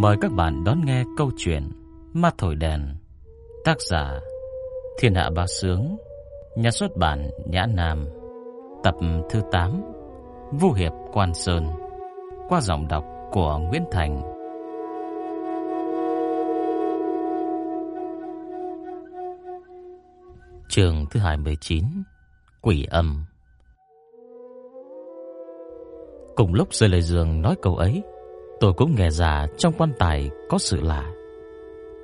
Mời các bạn đón nghe câu chuyện Ma Thổi Đèn, Tác giả Thiên Hạ Ba Sướng, Nhà xuất bản Nhã Nam, Tập thứ 8 Vũ Hiệp Quan Sơn, Qua giọng đọc của Nguyễn Thành. Trường thứ 29 Quỷ âm. Cùng lúc rơi lời giường nói câu ấy Tôi cũng nghe ra trong quan tài có sự lạ.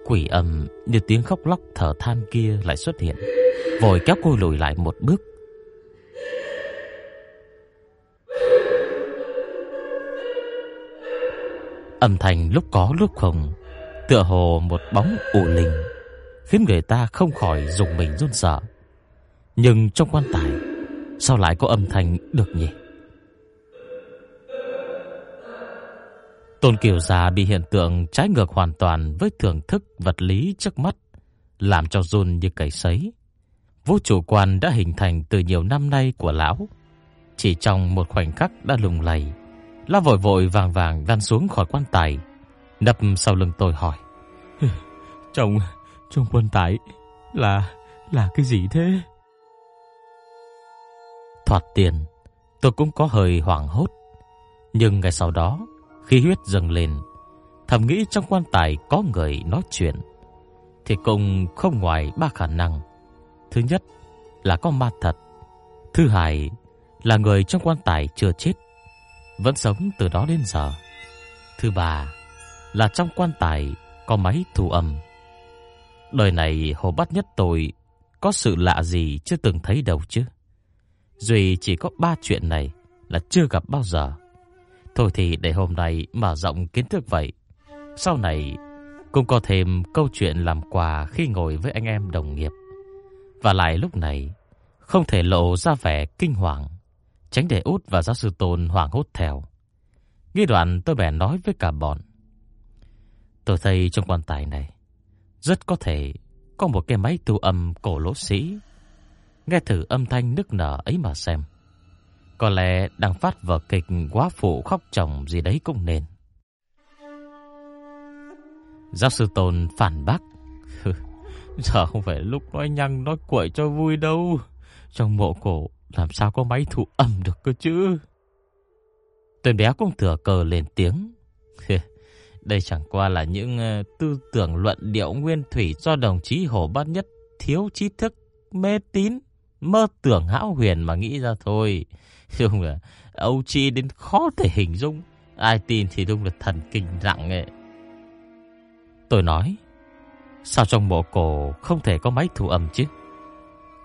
Quỷ âm như tiếng khóc lóc thở than kia lại xuất hiện, Vội kéo cô lùi lại một bước. Âm thanh lúc có lúc không, Tựa hồ một bóng u linh Khiến người ta không khỏi dùng mình run sợ. Nhưng trong quan tài, Sao lại có âm thanh được nhỉ? Tôn Kiều Già bị hiện tượng trái ngược hoàn toàn với thưởng thức vật lý trước mắt, làm cho run như cầy sấy. Vô chủ quan đã hình thành từ nhiều năm nay của lão. Chỉ trong một khoảnh khắc đã lùng lầy, lão vội vội vàng vàng lăn xuống khỏi quan tài, nấp sau lưng tôi hỏi. Trong, trong quan tài là, là cái gì thế? Thoạt tiền, tôi cũng có hơi hoảng hốt. Nhưng ngày sau đó, Khí huyết dâng lên, thầm nghĩ trong quan tài có người nói chuyện, thì cũng không ngoài ba khả năng. Thứ nhất là có ma thật, thứ hai là người trong quan tài chưa chết, vẫn sống từ đó đến giờ. Thứ ba là trong quan tài có máy thu âm. Đời này hồ bắt nhất tôi có sự lạ gì chưa từng thấy đâu chứ. Duy chỉ có ba chuyện này là chưa gặp bao giờ. Thôi thì để hôm nay mở rộng kiến thức vậy. Sau này cũng có thêm câu chuyện làm quà khi ngồi với anh em đồng nghiệp. Và lại lúc này không thể lộ ra vẻ kinh hoàng, tránh để út và giáo sư Tôn hoảng hốt theo. Nghi đoạn tôi bèn nói với cả bọn. Tôi thấy trong quan tài này rất có thể có một cái máy thu âm cổ lỗ sĩ. Nghe thử âm thanh nức nở ấy mà xem. Có lẽ đang phát vở kịch quá phụ khóc chồng gì đấy cũng nên. Giáo sư Tôn phản bác. Giờ không phải lúc nói nhăng nói quậy cho vui đâu. Trong mộ cổ làm sao có máy thu âm được cơ chứ. Tên bé cũng thừa cờ lên tiếng. Đây chẳng qua là những ờ, tư tưởng luận điệu nguyên thủy do đồng chí Hồ Bát Nhất thiếu trí thức, mê tín, mơ tưởng hão huyền mà nghĩ ra thôi. Đúng là Âu Chi đến khó thể hình dung. Ai tin thì đúng là thần kinh nặng ấy. Tôi nói, Sao trong mộ cổ không thể có máy thu âm chứ?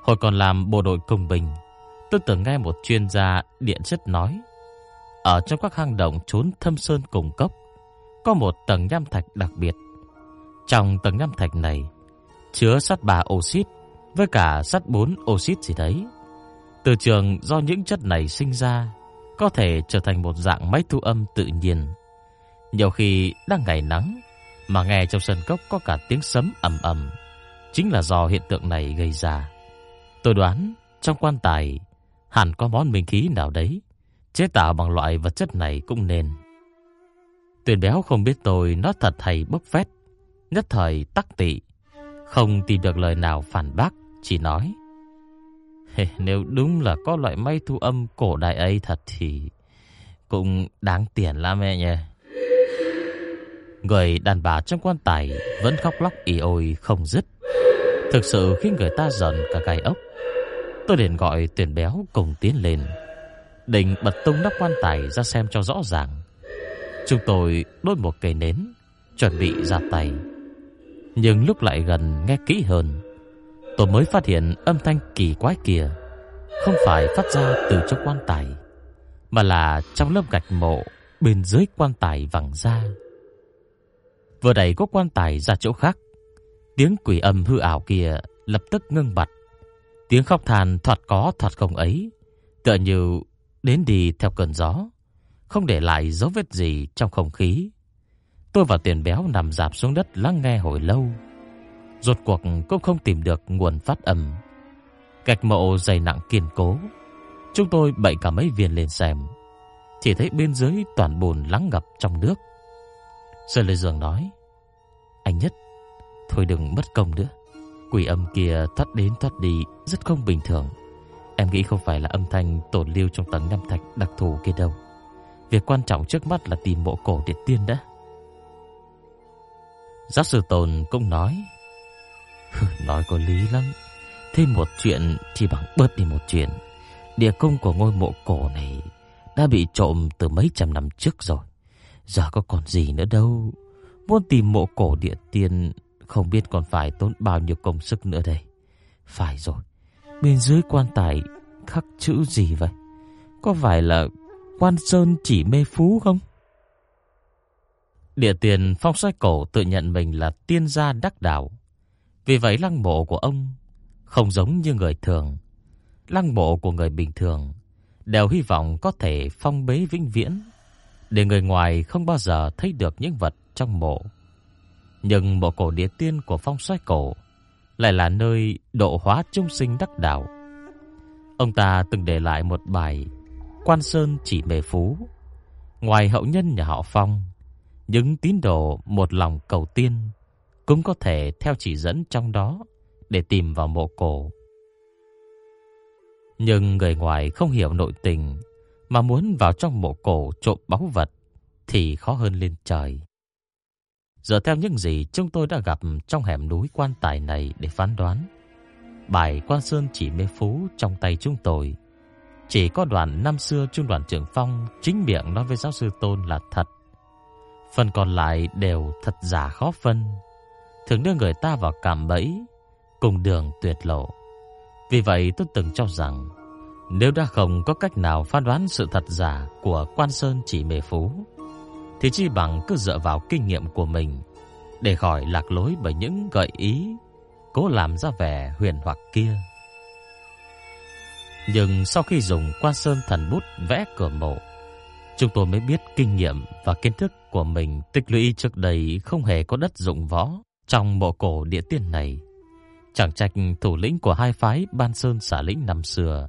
Hồi còn làm bộ đội công bình, Tôi từng nghe một chuyên gia điện chất nói, Ở trong các hang động trốn thâm sơn cùng cốc, Có một tầng nham thạch đặc biệt. Trong tầng nham thạch này, Chứa sắt bà oxit Với cả sắt 4 oxit gì đấy từ trường do những chất này sinh ra có thể trở thành một dạng máy thu âm tự nhiên. Nhiều khi đang ngày nắng mà nghe trong sân cốc có cả tiếng sấm ầm ầm, chính là do hiện tượng này gây ra. Tôi đoán trong quan tài hẳn có món minh khí nào đấy chế tạo bằng loại vật chất này cũng nên. Tuyền béo không biết tôi nói thật hay bốc phét, nhất thời tắc tị, không tìm được lời nào phản bác, chỉ nói: nếu đúng là có loại máy thu âm cổ đại ấy thật thì cũng đáng tiền lắm mẹ nhỉ. Người đàn bà trong quan tài vẫn khóc lóc ỉ ôi không dứt. Thực sự khiến người ta giận cả gai ốc. Tôi liền gọi tuyển béo cùng tiến lên. Định bật tung nắp quan tài ra xem cho rõ ràng. Chúng tôi đốt một cây nến, chuẩn bị ra tay. Nhưng lúc lại gần nghe kỹ hơn, tôi mới phát hiện âm thanh kỳ quái kia không phải phát ra từ trong quan tài, mà là trong lớp gạch mộ bên dưới quan tài vẳng ra. Vừa đẩy có quan tài ra chỗ khác, tiếng quỷ âm hư ảo kia lập tức ngưng bặt. Tiếng khóc than thoạt có thoạt không ấy, tựa như đến đi theo cơn gió, không để lại dấu vết gì trong không khí. Tôi và tiền béo nằm dạp xuống đất lắng nghe hồi lâu. Rốt cuộc cũng không tìm được nguồn phát âm. Gạch mộ dày nặng kiên cố. Chúng tôi bậy cả mấy viên lên xem. Chỉ thấy bên dưới toàn bùn lắng ngập trong nước. Sơn Lê Dường nói, Anh nhất, Thôi đừng mất công nữa Quỷ âm kia thoát đến thoát đi Rất không bình thường Em nghĩ không phải là âm thanh tổn lưu trong tầng năm thạch đặc thù kia đâu Việc quan trọng trước mắt là tìm mộ cổ điện tiên đã Giáo sư Tồn cũng nói Nói có lý lắm. Thêm một chuyện chỉ bằng bớt đi một chuyện. Địa công của ngôi mộ cổ này Đã bị trộm từ mấy trăm năm trước rồi. Giờ có còn gì nữa đâu. Muốn tìm mộ cổ địa tiên, Không biết còn phải tốn bao nhiêu công sức nữa đây. Phải rồi. Bên dưới quan tài khắc chữ gì vậy? Có phải là Quan Sơn chỉ mê phú không? Địa tiền phong xoay cổ tự nhận mình là tiên gia đắc đạo. Vì vậy lăng mộ của ông Không giống như người thường Lăng mộ của người bình thường Đều hy vọng có thể phong bế vĩnh viễn để người ngoài không bao giờ thấy được những vật trong mộ. Nhưng mộ cổ địa tiên của phong xoay cổ lại là nơi độ hóa trung sinh đắc đạo. Ông ta từng để lại một bài Quan Sơn chỉ mê phú. Ngoài hậu nhân nhà họ Phong, những tín đồ một lòng cầu tiên cũng có thể theo chỉ dẫn trong đó để tìm vào mộ cổ. Nhưng người ngoài không hiểu nội tình mà muốn vào trong mộ cổ trộm báu vật thì khó hơn lên trời. Giờ theo những gì chúng tôi đã gặp trong hẻm núi quan tài này để phán đoán, bài quan sơn chỉ mê phú trong tay chúng tôi chỉ có đoạn năm xưa trung đoàn trưởng Phong chính miệng nói với giáo sư Tôn là thật. Phần còn lại đều thật giả khó phân, thường đưa người ta vào cảm bẫy, cùng đường tuyệt lộ. Vì vậy tôi từng cho rằng nếu đã không có cách nào phán đoán sự thật giả của Quan Sơn chỉ mê phú, thì chi bằng cứ dựa vào kinh nghiệm của mình để khỏi lạc lối bởi những gợi ý cố làm ra vẻ huyền hoặc kia. Nhưng sau khi dùng Quan Sơn thần bút vẽ cửa mộ, chúng tôi mới biết kinh nghiệm và kiến thức của mình tích lũy trước đây không hề có đất dụng võ trong mộ cổ địa tiên này. Chẳng trách thủ lĩnh của hai phái Ban Sơn xả lĩnh năm xưa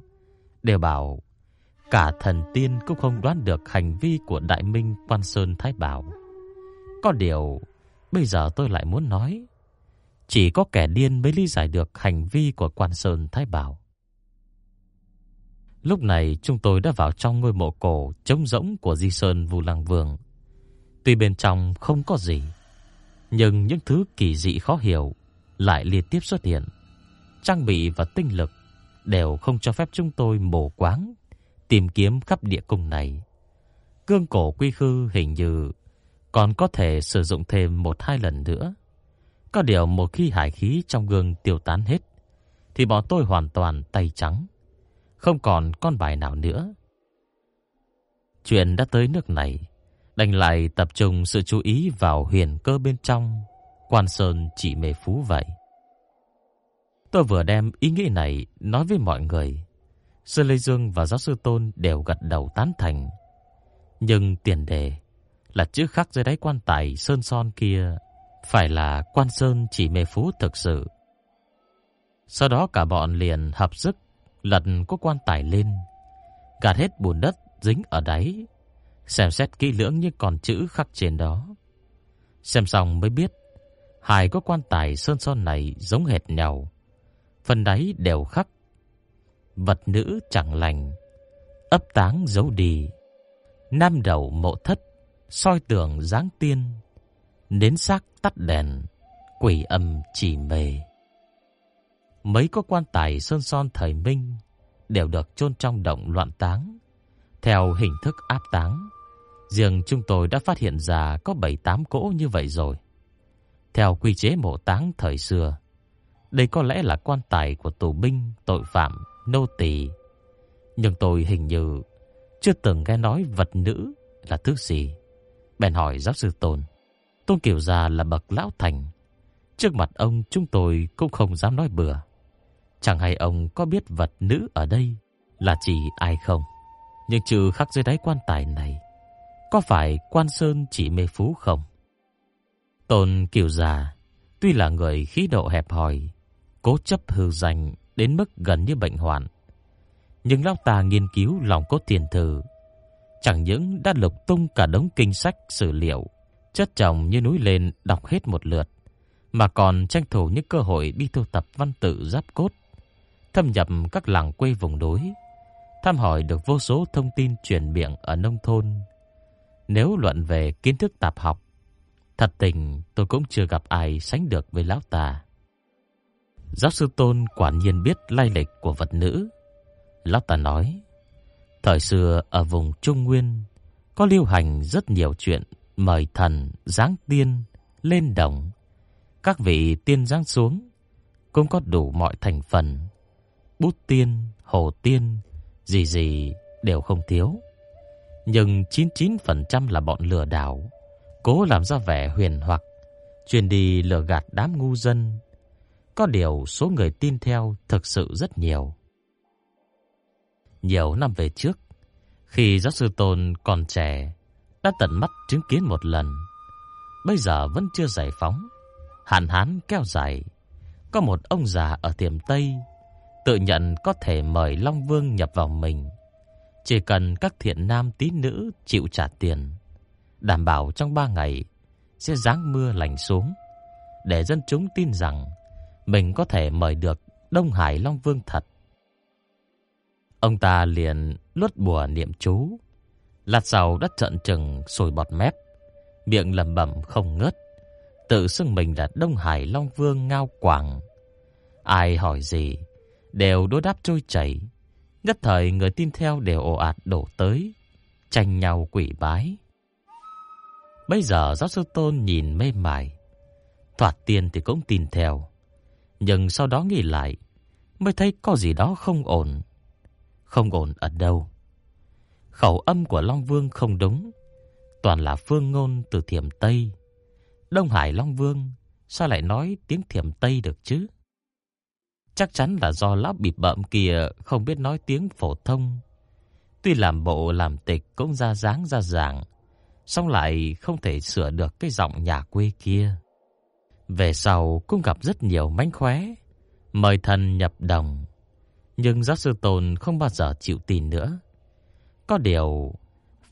đều bảo cả thần tiên cũng không đoán được hành vi của Đại Minh Quan Sơn Thái Bảo. Có điều, bây giờ tôi lại muốn nói, chỉ có kẻ điên mới lý giải được hành vi của Quan Sơn Thái Bảo. Lúc này chúng tôi đã vào trong ngôi mộ cổ trống rỗng của Di Sơn Vu Lăng Vương. Tuy bên trong không có gì, nhưng những thứ kỳ dị khó hiểu lại liên tiếp xuất hiện. Trang bị và tinh lực đều không cho phép chúng tôi mổ quáng tìm kiếm khắp địa cung này. Cương cổ quy khư hình như còn có thể sử dụng thêm một hai lần nữa. Có điều một khi hải khí trong gương tiêu tán hết, thì bọn tôi hoàn toàn tay trắng, không còn con bài nào nữa. Chuyện đã tới nước này, đành lại tập trung sự chú ý vào huyền cơ bên trong, quan sơn chỉ mê phú vậy. Tôi vừa đem ý nghĩ này nói với mọi người. Sư Lê Dương và giáo sư Tôn đều gật đầu tán thành. Nhưng tiền đề là chữ khắc dưới đáy quan tài sơn son kia phải là quan sơn chỉ mê phú thực sự. Sau đó cả bọn liền hợp sức lật có quan tài lên, gạt hết bùn đất dính ở đáy, xem xét kỹ lưỡng những con chữ khắc trên đó. Xem xong mới biết, hai có quan tài sơn son này giống hệt nhau, phần đáy đều khắc vật nữ chẳng lành, ấp táng giấu đi, nam đầu mộ thất, soi tường dáng tiên, nến xác tắt đèn, quỷ âm chỉ mề. Mấy có quan tài sơn son thời Minh đều được chôn trong động loạn táng, theo hình thức áp táng. Riêng chúng tôi đã phát hiện ra có 7-8 cỗ như vậy rồi. Theo quy chế mộ táng thời xưa, đây có lẽ là quan tài của tù binh, tội phạm, nô tỳ. Nhưng tôi hình như chưa từng nghe nói vật nữ là thứ gì. Bèn hỏi giáo sư Tôn. Tôn Kiều Gia là bậc lão thành. Trước mặt ông chúng tôi cũng không dám nói bừa. Chẳng hay ông có biết vật nữ ở đây là chỉ ai không. Nhưng trừ khắc dưới đáy quan tài này, có phải quan sơn chỉ mê phú không? Tôn Kiều già tuy là người khí độ hẹp hòi, cố chấp hư danh đến mức gần như bệnh hoạn. Nhưng lão ta nghiên cứu lòng cốt tiền thư, chẳng những đã lục tung cả đống kinh sách sử liệu chất chồng như núi lên đọc hết một lượt, mà còn tranh thủ những cơ hội đi tu tập văn tự giáp cốt, thâm nhập các làng quê vùng núi, thăm hỏi được vô số thông tin truyền miệng ở nông thôn. Nếu luận về kiến thức tạp học, thật tình tôi cũng chưa gặp ai sánh được với lão ta. Giáo sư Tôn quả nhiên biết lai lịch của vật nữ. Lão ta nói, thời xưa ở vùng Trung Nguyên có lưu hành rất nhiều chuyện mời thần, giáng tiên, lên đồng. Các vị tiên giáng xuống cũng có đủ mọi thành phần. Bút tiên, hồ tiên, gì gì đều không thiếu. Nhưng 99% là bọn lừa đảo, cố làm ra vẻ huyền hoặc, chuyên đi lừa gạt đám ngu dân. Có điều số người tin theo thực sự rất nhiều. Nhiều năm về trước, khi giáo sư Tôn còn trẻ, đã tận mắt chứng kiến một lần. Bây giờ vẫn chưa giải phóng, hạn hán kéo dài. Có một ông già ở tiệm Tây tự nhận có thể mời Long Vương nhập vào mình. Chỉ cần các thiện nam tín nữ chịu trả tiền, đảm bảo trong ba ngày sẽ giáng mưa lành xuống, để dân chúng tin rằng mình có thể mời được Đông Hải Long Vương thật. Ông ta liền luốt bùa niệm chú, lạt sau đất trận trừng sồi bọt mép, miệng lẩm bẩm không ngớt, tự xưng mình là Đông Hải Long Vương ngao quảng. Ai hỏi gì, đều đối đáp trôi chảy. Nhất thời người tin theo đều ồ ạt đổ tới, tranh nhau quỷ bái. Bây giờ giáo sư Tôn nhìn mê mải, thoạt tiên thì cũng tin theo, nhưng sau đó nghĩ lại, mới thấy có gì đó không ổn. Không ổn ở đâu? Khẩu âm của Long Vương không đúng, toàn là phương ngôn từ Thiểm Tây. Đông Hải Long Vương sao lại nói tiếng Thiểm Tây được chứ? Chắc chắn là do lão bịp bợm kia không biết nói tiếng phổ thông. Tuy làm bộ làm tịch cũng ra dáng ra dạng, song lại không thể sửa được cái giọng nhà quê kia. Về sau cũng gặp rất nhiều mánh khóe, mời thần nhập đồng. Nhưng giáo sư Tôn không bao giờ chịu tin nữa. Có điều,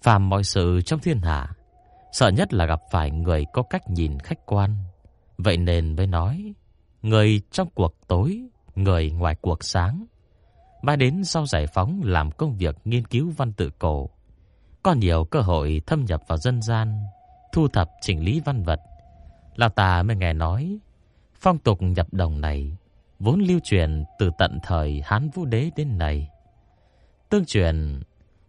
phàm mọi sự trong thiên hạ, sợ nhất là gặp phải người có cách nhìn khách quan. Vậy nên mới nói, người trong cuộc tối, người ngoài cuộc sáng. Mãi đến sau giải phóng làm công việc nghiên cứu văn tự cổ, có nhiều cơ hội thâm nhập vào dân gian, thu thập chỉnh lý văn vật. Lão ta mới nghe nói, phong tục nhập đồng này vốn lưu truyền từ tận thời Hán Vũ Đế đến nay. Tương truyền,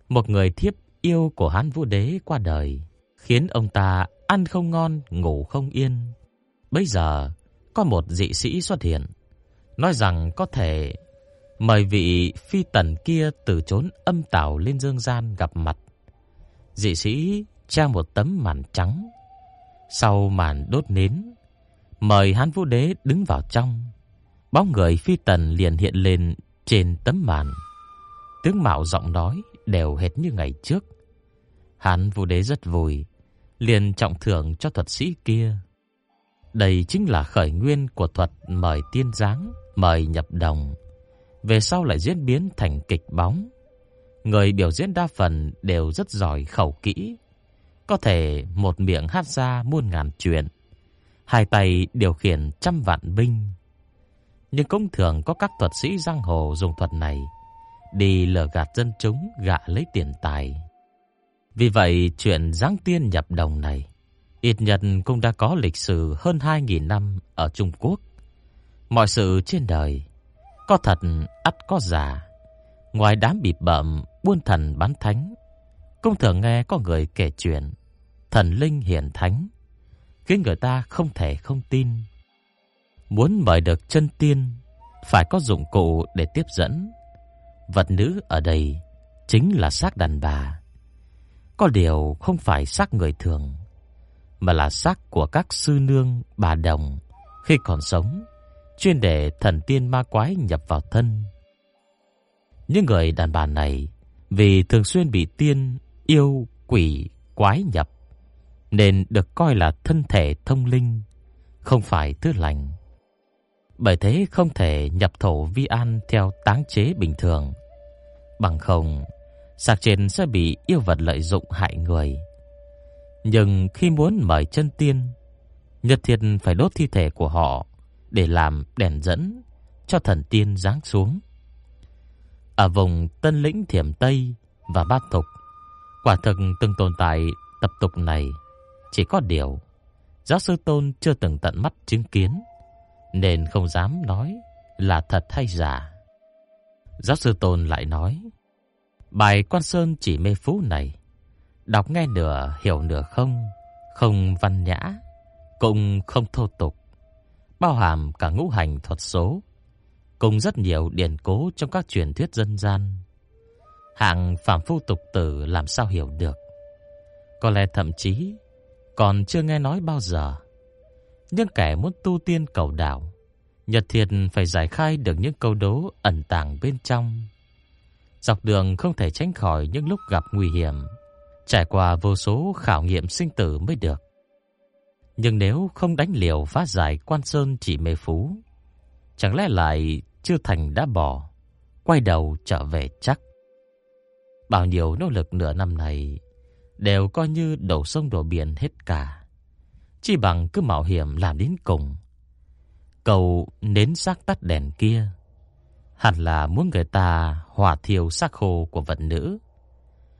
một người thiếp yêu của Hán Vũ Đế qua đời, khiến ông ta ăn không ngon, ngủ không yên. Bây giờ, có một dị sĩ xuất hiện, nói rằng có thể mời vị phi tần kia từ chốn âm tảo lên dương gian gặp mặt. Dị sĩ treo một tấm màn trắng, sau màn đốt nến, mời Hán Vũ Đế đứng vào trong. Bóng người phi tần liền hiện lên trên tấm màn. Tướng mạo giọng nói đều hệt như ngày trước. Hán Vũ Đế rất vui, liền trọng thưởng cho thuật sĩ kia. Đây chính là khởi nguyên của thuật mời tiên giáng, mời nhập đồng. Về sau lại diễn biến thành kịch bóng. Người biểu diễn đa phần đều rất giỏi khẩu kỹ, có thể một miệng hát ra muôn ngàn chuyện, hai tay điều khiển trăm vạn binh. Nhưng cũng thường có các thuật sĩ giang hồ dùng thuật này đi lừa gạt dân chúng gạ lấy tiền tài. Vì vậy, chuyện giáng tiên nhập đồng này ít nhất cũng đã có lịch sử hơn 2.000 năm ở Trung Quốc. Mọi sự trên đời có thật ắt có giả. Ngoài đám bịp bợm buôn thần bán thánh, cũng thường nghe có người kể chuyện thần linh hiển thánh, khiến người ta không thể không tin. Muốn mời được chân tiên, phải có dụng cụ để tiếp dẫn. Vật nữ ở đây chính là xác đàn bà. Có điều không phải xác người thường, mà là xác của các sư nương bà đồng khi còn sống, chuyên để thần tiên ma quái nhập vào thân. Những người đàn bà này vì thường xuyên bị tiên, yêu, quỷ, quái nhập nên được coi là thân thể thông linh, không phải thứ lành. Bởi thế không thể nhập thổ vi an theo táng chế bình thường, bằng không sạc trên sẽ bị yêu vật lợi dụng hại người. Nhưng khi muốn mời chân tiên, Nhật Thiệt phải đốt thi thể của họ để làm đèn dẫn cho thần tiên giáng xuống. Ở vùng Tân Lĩnh Thiểm Tây và Bát Tục, quả thực từng tồn tại tập tục này, chỉ có điều giáo sư Tôn chưa từng tận mắt chứng kiến nên không dám nói là thật hay giả. Giáo sư Tôn lại nói, bài Quan Sơn chỉ mê phú này, đọc nghe nửa hiểu nửa không, không văn nhã, cũng không thô tục, bao hàm cả ngũ hành thuật số, cùng rất nhiều điển cố trong các truyền thuyết dân gian. Hạng phàm phu tục tử làm sao hiểu được? Có lẽ thậm chí còn chưa nghe nói bao giờ. Nhưng kẻ muốn tu tiên cầu đạo, Nhật Thiệt phải giải khai được những câu đố ẩn tàng bên trong. Dọc đường không thể tránh khỏi những lúc gặp nguy hiểm, trải qua vô số khảo nghiệm sinh tử mới được. Nhưng nếu không đánh liều phá giải quan sơn chỉ mê phú, chẳng lẽ lại chưa thành đã bỏ, quay đầu trở về chắc. Bao nhiêu nỗ lực nửa năm này đều coi như đổ sông đổ biển hết cả. Chỉ bằng cứ mạo hiểm làm đến cùng. Cầu nến xác tắt đèn kia, hẳn là muốn người ta hỏa thiêu xác khô của vật nữ,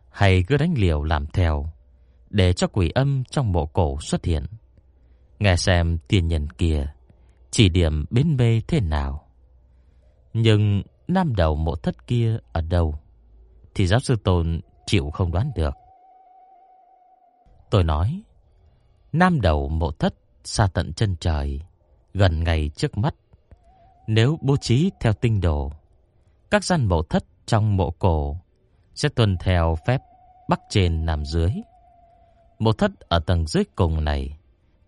hay cứ đánh liều làm theo, để cho quỷ âm trong mộ cổ xuất hiện. Nghe xem tiền nhân kia chỉ điểm bến bê thế nào. Nhưng nam đầu mộ thất kia ở đâu thì giáo sư Tôn chịu không đoán được. Tôi nói, nam đầu mộ thất xa tận chân trời, gần ngày trước mắt. Nếu bố trí theo tinh đồ, các gian mộ thất trong mộ cổ sẽ tuân theo phép bắc trên nam dưới. Mộ thất ở tầng dưới cùng này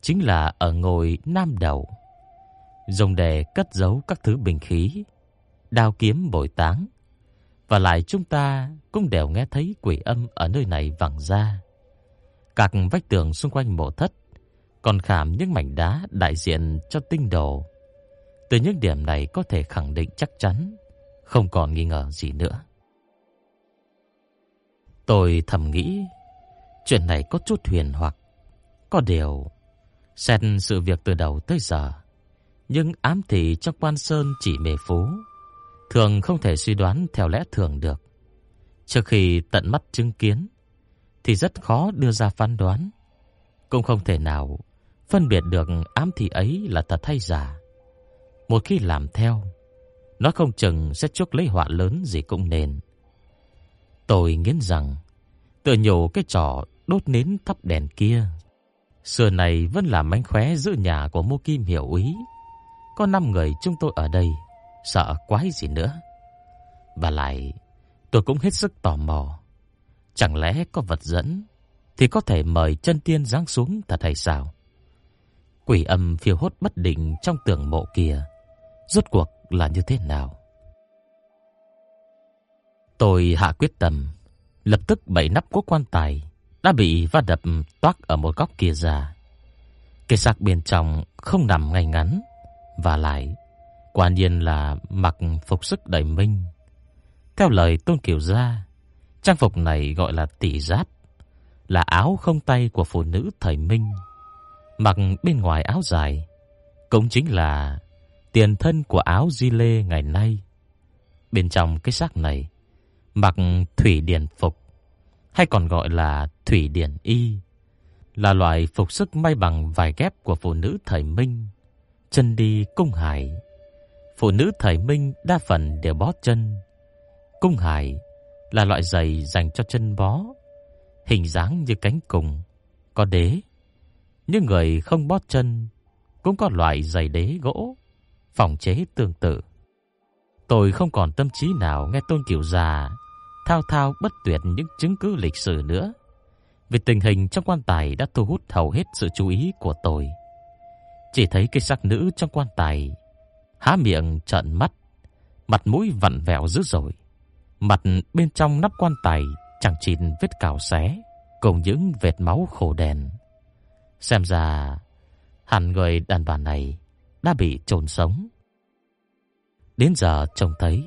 chính là ở ngồi nam đầu, dùng để cất giấu các thứ bình khí, đao kiếm bội táng. Và lại chúng ta cũng đều nghe thấy quỷ âm ở nơi này vẳng ra. Các vách tường xung quanh mộ thất còn khảm những mảnh đá đại diện cho tinh đồ. Từ những điểm này có thể khẳng định chắc chắn, không còn nghi ngờ gì nữa. Tôi thầm nghĩ, chuyện này có chút huyền hoặc. Có điều, xét sự việc từ đầu tới giờ, nhưng ám thị trong quan sơn chỉ mê phú, thường không thể suy đoán theo lẽ thường được. Trước khi tận mắt chứng kiến, thì rất khó đưa ra phán đoán. Cũng không thể nào phân biệt được ám thị ấy là thật hay giả. Một khi làm theo, nó không chừng sẽ chuốc lấy họa lớn gì cũng nên. Tôi nghiến rằng, tự nhổ cái trò đốt nến thắp đèn kia. Xưa này vẫn là mánh khóe giữ nhà của Mô Kim hiểu ý. Có 5 người chúng tôi ở đây, sợ quái gì nữa. Và lại, tôi cũng hết sức tò mò. Chẳng lẽ có vật dẫn thì có thể mời chân tiên giáng xuống thật hay sao? Quỷ âm phiêu hốt bất định trong tường mộ kia, rốt cuộc là như thế nào? Tôi hạ quyết tâm, lập tức bảy nắp cố quan tài đã bị va đập toác ở một góc kia ra. Cái xác bên trong không nằm ngay ngắn và lại quả nhiên là mặc phục sức đầy minh. Theo lời Tôn Kiều gia, trang phục này gọi là tỷ giáp, là áo không tay của phụ nữ thời Minh. Mặc bên ngoài áo dài cũng chính là tiền thân của áo di lê ngày nay. Bên trong cái xác này mặc thủy điển phục hay còn gọi là thủy điển y là loại phục sức may bằng vải ghép của phụ nữ thời Minh, chân đi cung hải. Phụ nữ thời Minh đa phần đều bó chân. Cung hải là loại giày dành cho chân bó, hình dáng như cánh cùng, có đế. Những người không bó chân cũng có loại giày đế gỗ, phòng chế tương tự. Tôi không còn tâm trí nào nghe Tôn Kiều già thao thao bất tuyệt những chứng cứ lịch sử nữa. Vì tình hình trong quan tài đã thu hút hầu hết sự chú ý của tôi. Chỉ thấy cái xác nữ trong quan tài há miệng trợn mắt, mặt mũi vặn vẹo dữ dội. Mặt bên trong nắp quan tài chẳng chịt vết cào xé, cùng những vệt máu khổ đèn. Xem ra hẳn người đàn bà này đã bị chôn sống. Đến giờ trông thấy,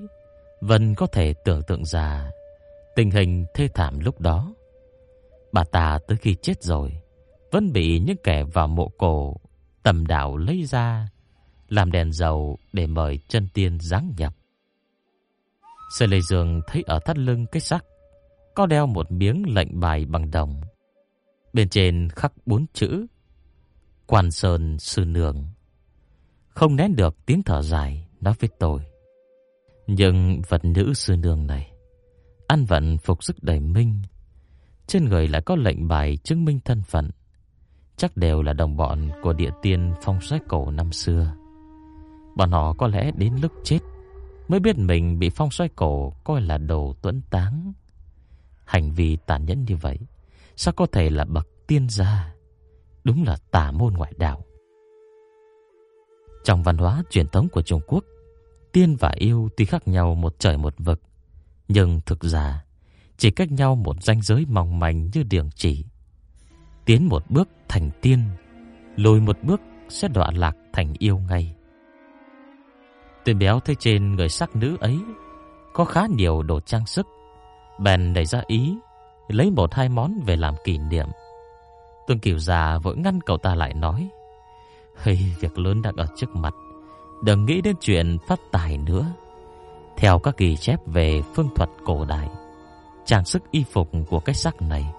Vân có thể tưởng tượng ra tình hình thê thảm lúc đó. Bà ta tới khi chết rồi, vẫn bị những kẻ vào mộ cổ tầm đạo lấy ra làm đèn dầu để mời chân tiên giáng nhập. Sơ Lê Dương thấy ở thắt lưng cái sắc có đeo một miếng lệnh bài bằng đồng. Bên trên khắc bốn chữ Quan Sơn Sư Nương. Không nén được tiếng thở dài nói với tôi. Nhưng vật nữ sư nương này ăn vận phục sức đầy minh, trên người lại có lệnh bài chứng minh thân phận, chắc đều là đồng bọn của địa tiên phong xoáy cổ năm xưa. Bọn họ có lẽ đến lúc chết mới biết mình bị phong xoay cổ coi là đồ tuấn táng. Hành vi tàn nhẫn như vậy, sao có thể là bậc tiên gia? Đúng là tà môn ngoại đạo. Trong văn hóa truyền thống của Trung Quốc, tiên và yêu tuy khác nhau một trời một vực, nhưng thực ra chỉ cách nhau một ranh giới mỏng manh như đường chỉ. Tiến một bước thành tiên, lùi một bước sẽ đọa lạc thành yêu ngay. Tên béo thấy trên người sắc nữ ấy có khá nhiều đồ trang sức, bèn đẩy ra ý lấy một hai món về làm kỷ niệm. Tuân Kiều già vội ngăn cậu ta lại nói: Hây, việc lớn đang ở trước mặt, đừng nghĩ đến chuyện phát tài nữa." Theo các ghi chép về phương thuật cổ đại, trang sức y phục của cái xác này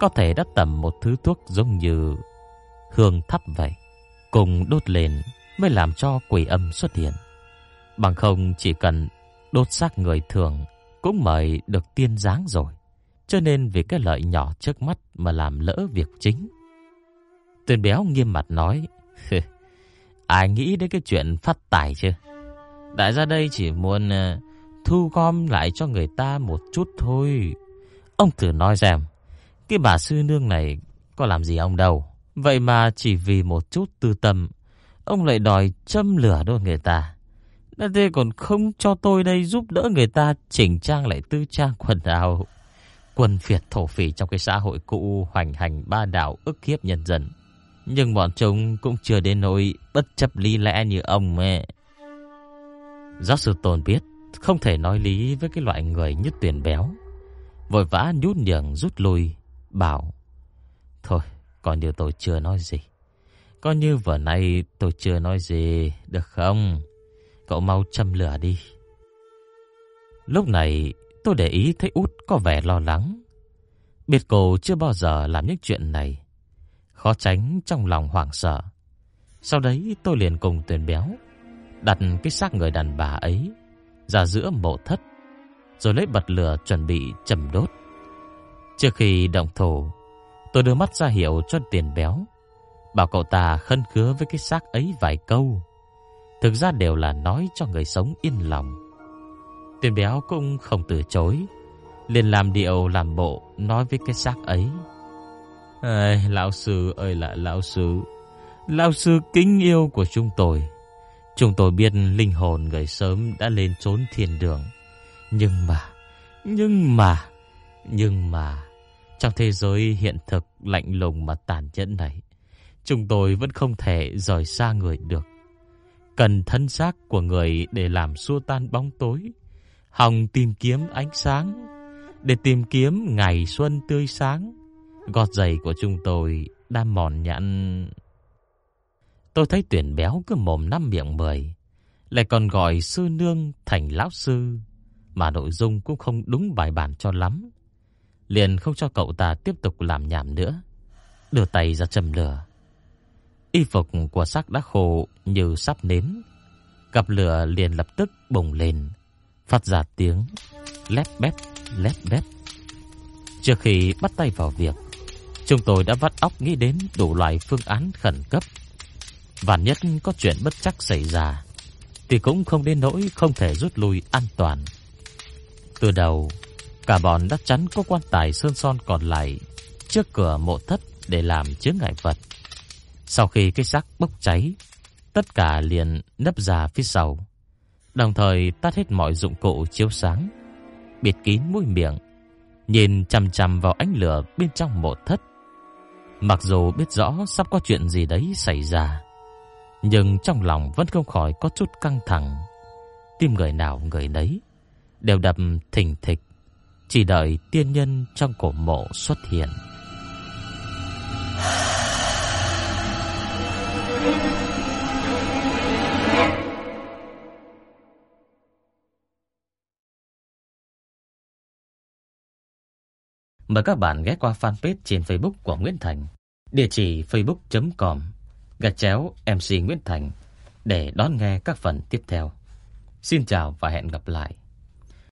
có thể đã tầm một thứ thuốc giống như hương thắp vậy, cùng đốt lên mới làm cho quỷ âm xuất hiện. Bằng không chỉ cần đốt xác người thường cũng mời được tiên dáng rồi. Cho nên vì cái lợi nhỏ trước mắt mà làm lỡ việc chính. Tuyền béo nghiêm mặt nói, ai nghĩ đến cái chuyện phát tài chứ? Đại gia đây chỉ muốn ờ, thu gom lại cho người ta một chút thôi. Ông thử nói xem, cái bà sư nương này có làm gì ông đâu. Vậy mà chỉ vì một chút tư tâm, ông lại đòi châm lửa đôi người ta. Đã thế còn không cho tôi đây giúp đỡ người ta chỉnh trang lại tư trang quần áo. Quân phiệt thổ phỉ trong cái xã hội cũ hoành hành ba đạo ức hiếp nhân dân. Nhưng bọn chúng cũng chưa đến nỗi bất chấp lý lẽ như ông mẹ. Giáo sư Tôn biết không thể nói lý với cái loại người như tiền béo. Vội vã nhút nhường rút lui, bảo Thôi, coi như tôi chưa nói gì. Coi như vừa nay tôi chưa nói gì, được không? Cậu mau châm lửa đi. Lúc này tôi để ý thấy út có vẻ lo lắng. biệt cô chưa bao giờ làm những chuyện này. Khó tránh trong lòng hoảng sợ. Sau đấy tôi liền cùng tuyển béo đặt cái xác người đàn bà ấy ra giữa mộ thất, rồi lấy bật lửa chuẩn bị châm đốt. Trước khi động thổ, tôi đưa mắt ra hiệu cho tiền béo, bảo cậu ta khân khứa với cái xác ấy vài câu. Thực ra đều là nói cho người sống yên lòng. Tiền béo cũng không từ chối, liền làm điệu làm bộ nói với cái xác ấy. Ê, lão sư ơi là lão sư, lão sư kính yêu của chúng tôi. Chúng tôi biết linh hồn người sớm đã lên trốn thiên đường. Nhưng mà, nhưng mà, nhưng mà, trong thế giới hiện thực lạnh lùng mà tàn nhẫn này, chúng tôi vẫn không thể rời xa người được. Cần thân xác của người để làm xua tan bóng tối, hòng tìm kiếm ánh sáng, để tìm kiếm ngày xuân tươi sáng. Gọt giày của chúng tôi đã mòn nhẵn Tôi thấy tuyển béo cứ mồm năm miệng mười, lại còn gọi sư nương thành lão sư, mà nội dung cũng không đúng bài bản cho lắm. Liền không cho cậu ta tiếp tục làm nhảm nữa, đưa tay ra châm lửa. Y phục của sắc đã khô như sắp nến, cặp lửa liền lập tức bùng lên, phát ra tiếng lép bép lép bép. Trước khi bắt tay vào việc, chúng tôi đã vắt óc nghĩ đến đủ loại phương án khẩn cấp Vạn nhất có chuyện bất chắc xảy ra, Thì cũng không đến nỗi không thể rút lui an toàn. Từ đầu, Cả bọn đã chắn có quan tài sơn son còn lại Trước cửa mộ thất để làm chứa ngại vật. Sau khi cái xác bốc cháy, Tất cả liền nấp ra phía sau. Đồng thời tắt hết mọi dụng cụ chiếu sáng, Bịt kín mũi miệng, Nhìn chằm chằm vào ánh lửa bên trong mộ thất. Mặc dù biết rõ sắp có chuyện gì đấy xảy ra nhưng trong lòng vẫn không khỏi có chút căng thẳng. Tim người nào người nấy đều đập thình thịch, chỉ đợi tiên nhân trong cổ mộ xuất hiện. Mời các bạn ghé qua fanpage trên Facebook của Nguyễn Thành, địa chỉ facebook.com gạch chéo MC Nguyễn Thành để đón nghe các phần tiếp theo. Xin chào và hẹn gặp lại.